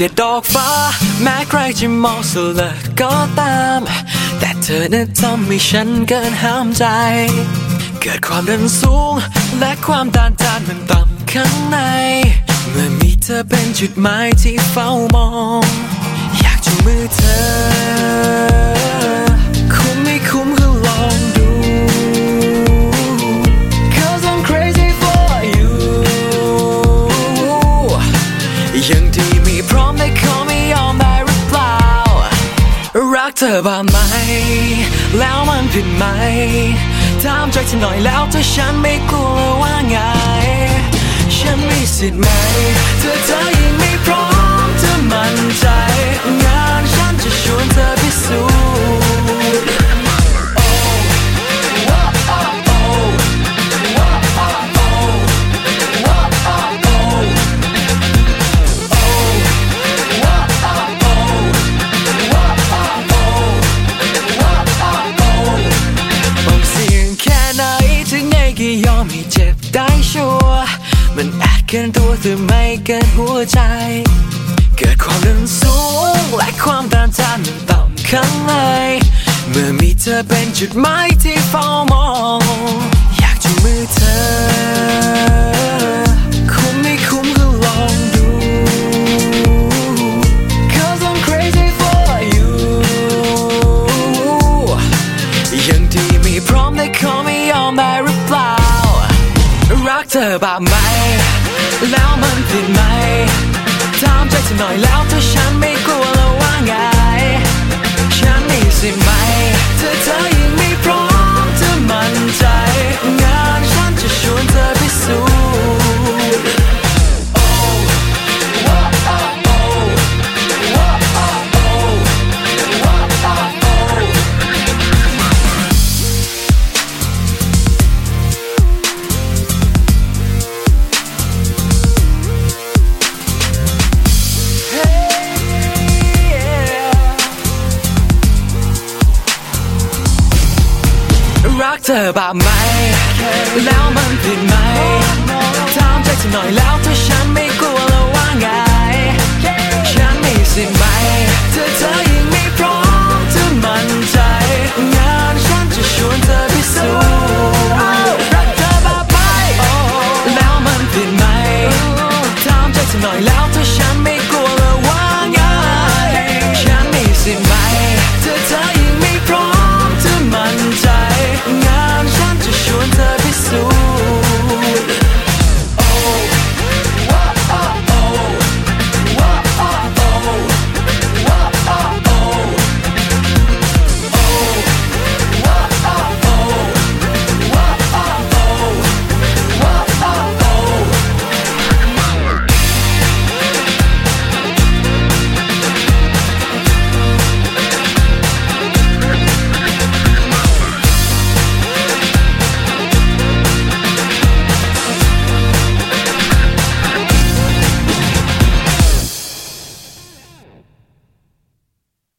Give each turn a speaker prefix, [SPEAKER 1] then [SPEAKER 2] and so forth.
[SPEAKER 1] เจ็ดดอกฟ้า แม้ใครจะมองสลดกก็ตาม แต่เธอนั้นทำให้ฉันเกินห้ามใจ เกิดความดันสูง และความต้านทานมันต่ำข้างใน เมื่อมีเธอเป็นจุดหมายที่เฝ้ามอง อยากจูงมือเธอ เธอบ้างไหม แล้วมันผิดไหม ถามใจเธอหน่อยแล้วถ้าฉันไม่กลัวว่าไง ฉันมีสิทธิ์ไหม เธอเธอยังไม่พร้อม ก็ยอมให้เจ็บได้ชัวร์มันอาจเกินตัวแต่ไม่เกินหัวใจ เกิดความดันสูงและความต้านทานมันต่ำข้างในเมื่อมีเธอเป็นจุดหมายที่เฝ้ามอง อยากจูมือเธอคุ้มไม่คุ้มก็ลองดู Cause I'm crazy for you ยังดีไมีพร้อมได้ขอไม่ยอมได้หรือ เธอแบบไหม แล้วมันผิดไหม ถามใจฉันหน่อยแล้ว รักเธอบ้าไหม แล้วมันผิดไหมถามใจเธอหน่อยแล้วถ้าฉันไม่